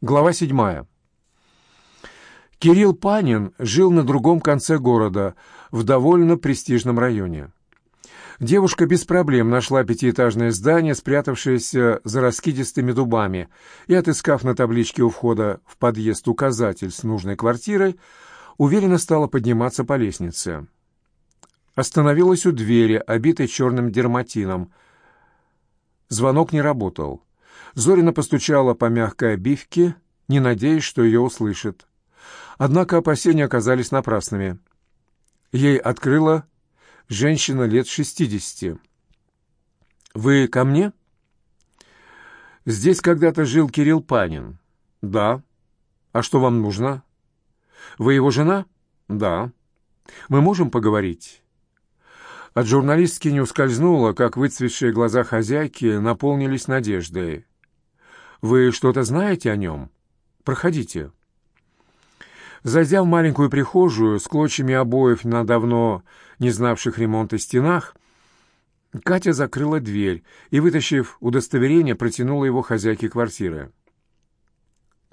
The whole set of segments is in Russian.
Глава седьмая. Кирилл Панин жил на другом конце города, в довольно престижном районе. Девушка без проблем нашла пятиэтажное здание, спрятавшееся за раскидистыми дубами, и, отыскав на табличке у входа в подъезд указатель с нужной квартирой, уверенно стала подниматься по лестнице. Остановилась у двери, обитой черным дерматином. Звонок не работал. Зорина постучала по мягкой обивке, не надеясь, что ее услышит. Однако опасения оказались напрасными. Ей открыла женщина лет шестидесяти. «Вы ко мне?» «Здесь когда-то жил Кирилл Панин». «Да». «А что вам нужно?» «Вы его жена?» «Да». «Мы можем поговорить?» От журналистки не ускользнуло, как выцветшие глаза хозяйки наполнились надеждой. Вы что-то знаете о нем? Проходите». Зайдя в маленькую прихожую с клочьями обоев на давно не знавших ремонта стенах, Катя закрыла дверь и, вытащив удостоверение, протянула его хозяйке квартиры.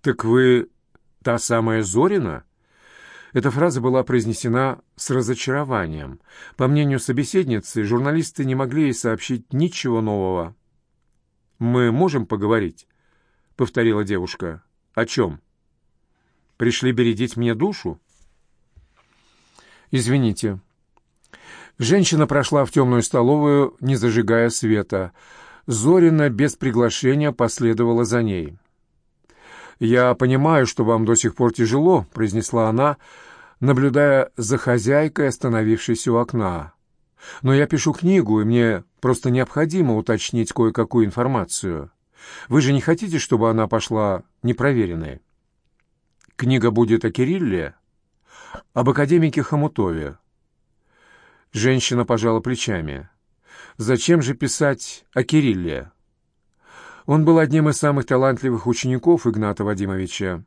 «Так вы та самая Зорина?» Эта фраза была произнесена с разочарованием. По мнению собеседницы, журналисты не могли ей сообщить ничего нового. «Мы можем поговорить?» — повторила девушка. «О чем? Пришли бередить мне душу?» «Извините». Женщина прошла в темную столовую, не зажигая света. Зорина без приглашения последовала за ней. «Я понимаю, что вам до сих пор тяжело», — произнесла она, наблюдая за хозяйкой, остановившейся у окна. «Но я пишу книгу, и мне просто необходимо уточнить кое-какую информацию». Вы же не хотите, чтобы она пошла непроверенной? Книга будет о Кирилле? Об академике Хомутове? Женщина пожала плечами. Зачем же писать о Кирилле? Он был одним из самых талантливых учеников Игната Вадимовича.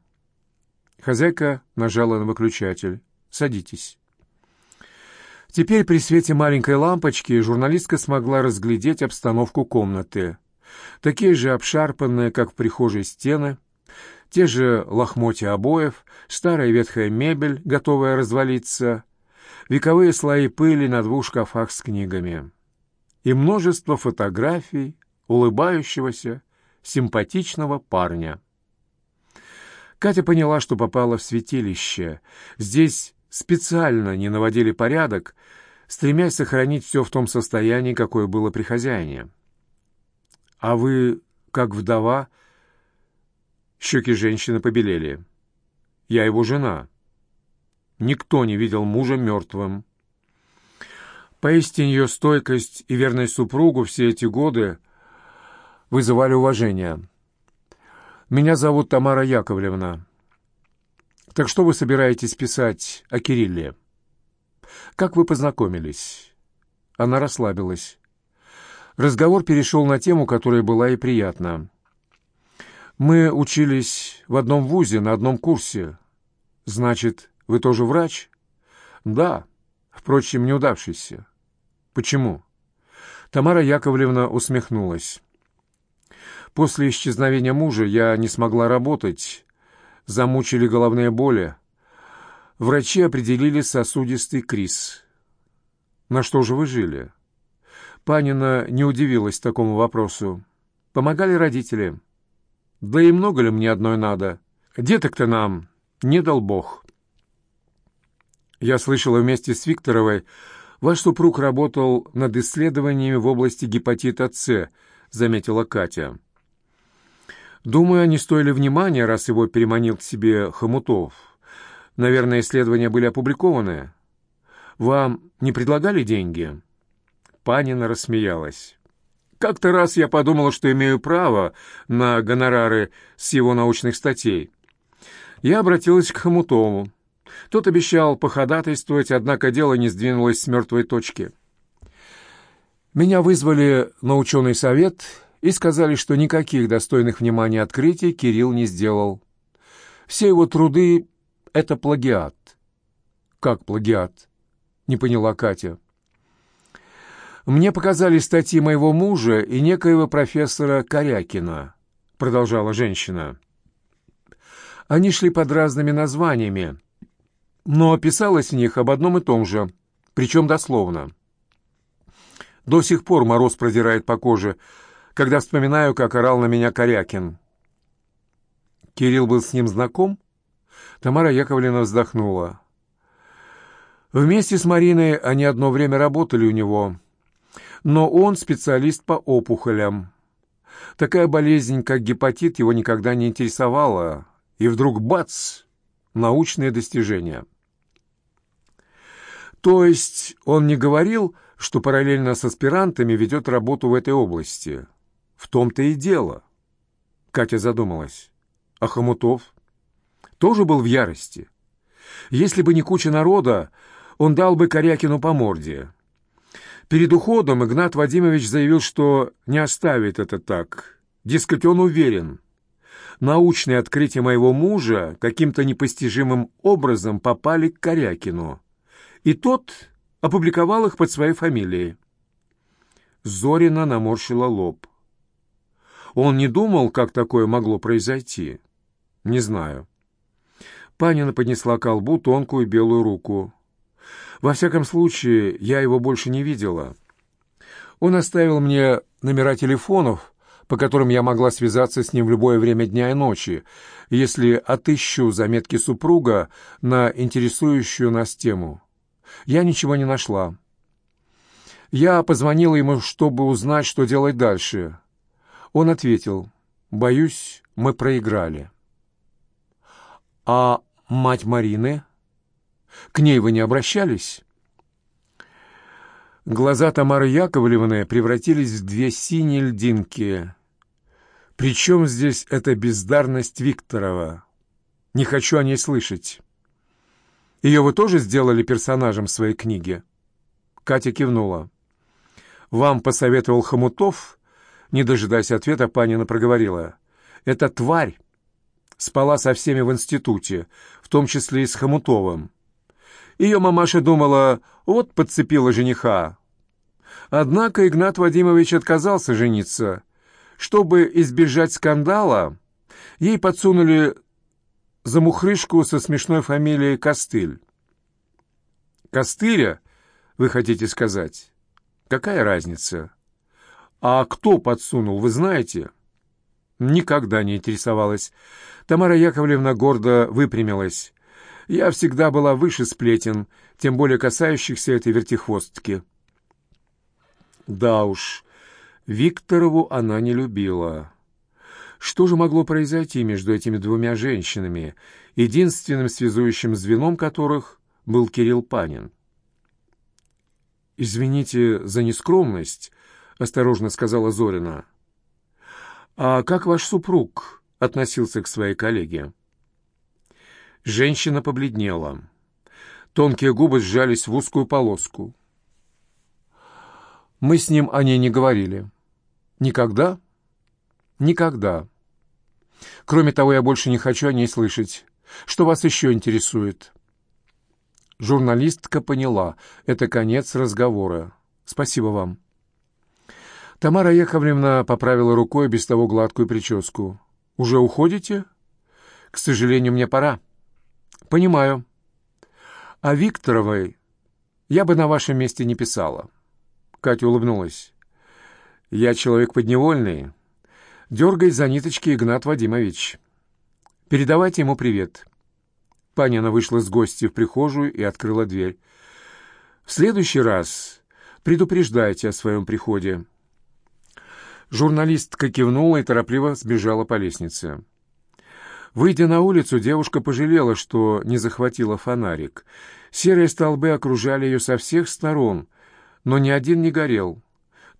Хозяйка нажала на выключатель. «Садитесь». Теперь при свете маленькой лампочки журналистка смогла разглядеть обстановку комнаты такие же обшарпанные, как в прихожей стены, те же лохмотья обоев, старая ветхая мебель, готовая развалиться, вековые слои пыли на двух шкафах с книгами и множество фотографий улыбающегося, симпатичного парня. Катя поняла, что попала в святилище. Здесь специально не наводили порядок, стремясь сохранить все в том состоянии, какое было при хозяине. «А вы, как вдова...» Щеки женщины побелели. «Я его жена. Никто не видел мужа мертвым». Поистине ее стойкость и верность супругу все эти годы вызывали уважение. «Меня зовут Тамара Яковлевна. Так что вы собираетесь писать о Кирилле?» «Как вы познакомились?» Она расслабилась. Разговор перешел на тему, которая была и приятна. «Мы учились в одном вузе, на одном курсе. Значит, вы тоже врач?» «Да, впрочем, неудавшийся». «Почему?» Тамара Яковлевна усмехнулась. «После исчезновения мужа я не смогла работать. Замучили головные боли. Врачи определили сосудистый криз. На что же вы жили?» Панина не удивилась такому вопросу. Помогали родители. Да и много ли мне одной надо? Деток-то нам не дал Бог. Я слышала вместе с Викторовой, ваш супруг работал над исследованиями в области гепатита С, заметила Катя. Думаю, они стоили внимания, раз его переманил к себе Хомутов. Наверное, исследования были опубликованы. Вам не предлагали деньги?» Панина рассмеялась. «Как-то раз я подумала, что имею право на гонорары с его научных статей. Я обратилась к Хомутову. Тот обещал походатайствовать, однако дело не сдвинулось с мертвой точки. Меня вызвали на ученый совет и сказали, что никаких достойных внимания открытий Кирилл не сделал. Все его труды — это плагиат. «Как плагиат?» — не поняла Катя. «Мне показали статьи моего мужа и некоего профессора Корякина», — продолжала женщина. Они шли под разными названиями, но писалось в них об одном и том же, причем дословно. До сих пор мороз продирает по коже, когда вспоминаю, как орал на меня Корякин. Кирилл был с ним знаком? Тамара Яковлевна вздохнула. Вместе с Мариной они одно время работали у него, но он специалист по опухолям. Такая болезнь, как гепатит, его никогда не интересовала, и вдруг бац! Научные достижения. То есть он не говорил, что параллельно с аспирантами ведет работу в этой области. В том-то и дело. Катя задумалась. А Хомутов? Тоже был в ярости. Если бы не куча народа, он дал бы Корякину по морде. Перед уходом Игнат Вадимович заявил, что не оставит это так. Дескать, он уверен. Научные открытия моего мужа каким-то непостижимым образом попали к Корякину. И тот опубликовал их под своей фамилией. Зорина наморщила лоб. Он не думал, как такое могло произойти. Не знаю. Панина поднесла к колбу тонкую белую руку. Во всяком случае, я его больше не видела. Он оставил мне номера телефонов, по которым я могла связаться с ним в любое время дня и ночи, если отыщу заметки супруга на интересующую нас тему. Я ничего не нашла. Я позвонила ему, чтобы узнать, что делать дальше. Он ответил, «Боюсь, мы проиграли». «А мать Марины? К ней вы не обращались?» Глаза Тамары Яковлевны превратились в две синие льдинки. «Причем здесь эта бездарность Викторова? Не хочу о ней слышать». Ее вы тоже сделали персонажем своей книги?» Катя кивнула. «Вам посоветовал Хомутов?» Не дожидаясь ответа, Панина проговорила. «Эта тварь спала со всеми в институте, в том числе и с Хомутовым. Ее мамаша думала, вот подцепила жениха. Однако Игнат Вадимович отказался жениться. Чтобы избежать скандала, ей подсунули замухрышку со смешной фамилией Костыль. Костыря, вы хотите сказать? Какая разница? А кто подсунул, вы знаете? Никогда не интересовалась. Тамара Яковлевна гордо выпрямилась. Я всегда была выше сплетен, тем более касающихся этой вертихвостки. Да уж, Викторову она не любила. Что же могло произойти между этими двумя женщинами, единственным связующим звеном которых был Кирилл Панин? «Извините за нескромность», — осторожно сказала Зорина. «А как ваш супруг относился к своей коллеге?» Женщина побледнела. Тонкие губы сжались в узкую полоску. «Мы с ним о ней не говорили». «Никогда?» Никогда. Кроме того, я больше не хочу о ней слышать. Что вас еще интересует?» Журналистка поняла. Это конец разговора. Спасибо вам. Тамара Яковлевна поправила рукой без того гладкую прическу. «Уже уходите?» «К сожалению, мне пора». «Понимаю. А Викторовой я бы на вашем месте не писала». Катя улыбнулась. «Я человек подневольный дергает за ниточки Игнат Вадимович. Передавайте ему привет. Панина вышла с гостя в прихожую и открыла дверь. В следующий раз предупреждайте о своем приходе. Журналистка кивнула и торопливо сбежала по лестнице. Выйдя на улицу, девушка пожалела, что не захватила фонарик. Серые столбы окружали ее со всех сторон, но ни один не горел.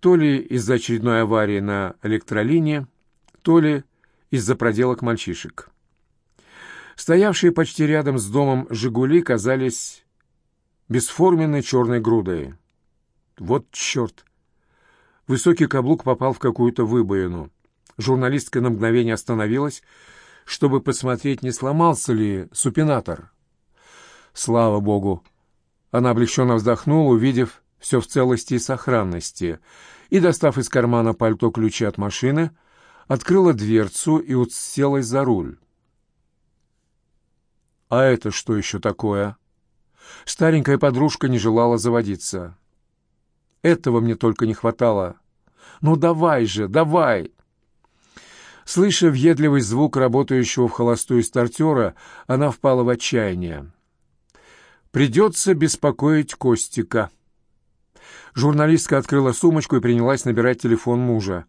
То ли из-за очередной аварии на электролине, то ли из-за проделок мальчишек. Стоявшие почти рядом с домом «Жигули» казались бесформенной черной грудой. Вот черт! Высокий каблук попал в какую-то выбоину. Журналистка на мгновение остановилась, чтобы посмотреть, не сломался ли супинатор. Слава богу! Она облегченно вздохнула, увидев все в целости и сохранности, и, достав из кармана пальто ключи от машины, открыла дверцу и уселась за руль. А это что еще такое? Старенькая подружка не желала заводиться. Этого мне только не хватало. Ну давай же, давай! Слыша въедливый звук работающего в холостую стартера, она впала в отчаяние. Придется беспокоить Костика. Журналистка открыла сумочку и принялась набирать телефон мужа.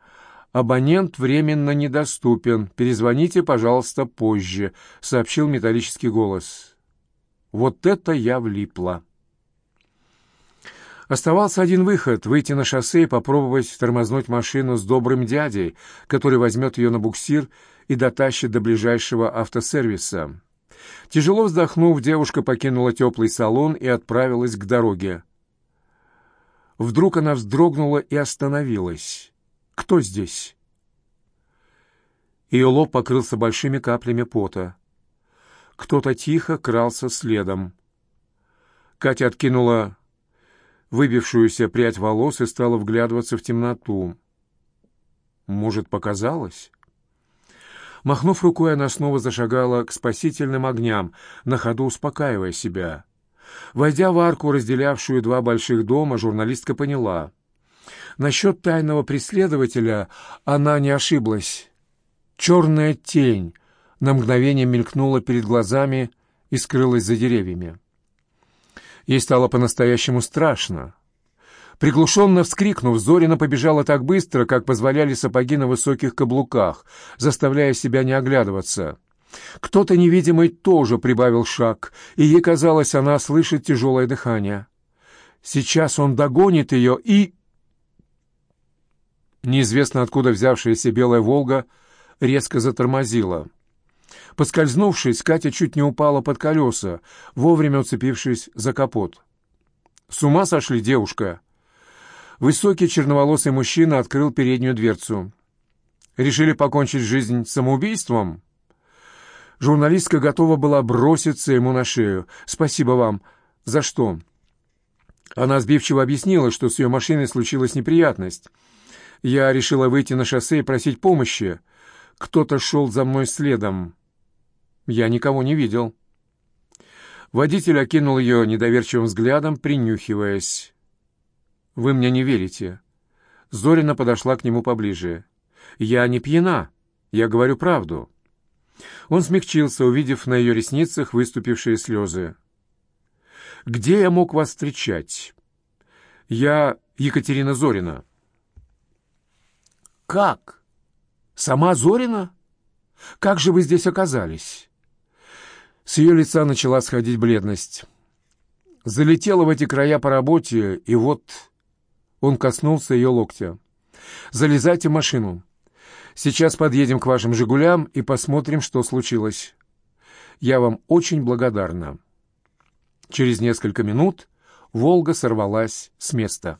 «Абонент временно недоступен. Перезвоните, пожалуйста, позже», — сообщил металлический голос. «Вот это я влипла!» Оставался один выход — выйти на шоссе и попробовать тормознуть машину с добрым дядей, который возьмет ее на буксир и дотащит до ближайшего автосервиса. Тяжело вздохнув, девушка покинула теплый салон и отправилась к дороге. Вдруг она вздрогнула и остановилась. «Кто здесь?» Ее лоб покрылся большими каплями пота. Кто-то тихо крался следом. Катя откинула выбившуюся прядь волос и стала вглядываться в темноту. Может, показалось? Махнув рукой, она снова зашагала к спасительным огням, на ходу успокаивая себя. Войдя в арку, разделявшую два больших дома, журналистка поняла. Насчет тайного преследователя она не ошиблась. Черная тень на мгновение мелькнула перед глазами и скрылась за деревьями. Ей стало по-настоящему страшно. Приглушенно вскрикнув, Зорина побежала так быстро, как позволяли сапоги на высоких каблуках, заставляя себя не оглядываться. Кто-то невидимый тоже прибавил шаг, и ей казалось, она слышит тяжелое дыхание. Сейчас он догонит ее и... Неизвестно откуда взявшаяся белая «Волга» резко затормозила. Поскользнувшись, Катя чуть не упала под колеса, вовремя уцепившись за капот. «С ума сошли, девушка!» Высокий черноволосый мужчина открыл переднюю дверцу. «Решили покончить жизнь самоубийством?» Журналистка готова была броситься ему на шею. «Спасибо вам. За что?» Она сбивчиво объяснила, что с ее машиной случилась неприятность. Я решила выйти на шоссе и просить помощи. Кто-то шел за мной следом. Я никого не видел. Водитель окинул ее недоверчивым взглядом, принюхиваясь. «Вы мне не верите». Зорина подошла к нему поближе. «Я не пьяна. Я говорю правду». Он смягчился, увидев на ее ресницах выступившие слезы. «Где я мог вас встречать?» «Я Екатерина Зорина». «Как? Сама Зорина? Как же вы здесь оказались?» С ее лица начала сходить бледность. Залетела в эти края по работе, и вот он коснулся ее локтя. «Залезайте в машину. Сейчас подъедем к вашим «Жигулям» и посмотрим, что случилось. Я вам очень благодарна». Через несколько минут «Волга» сорвалась с места.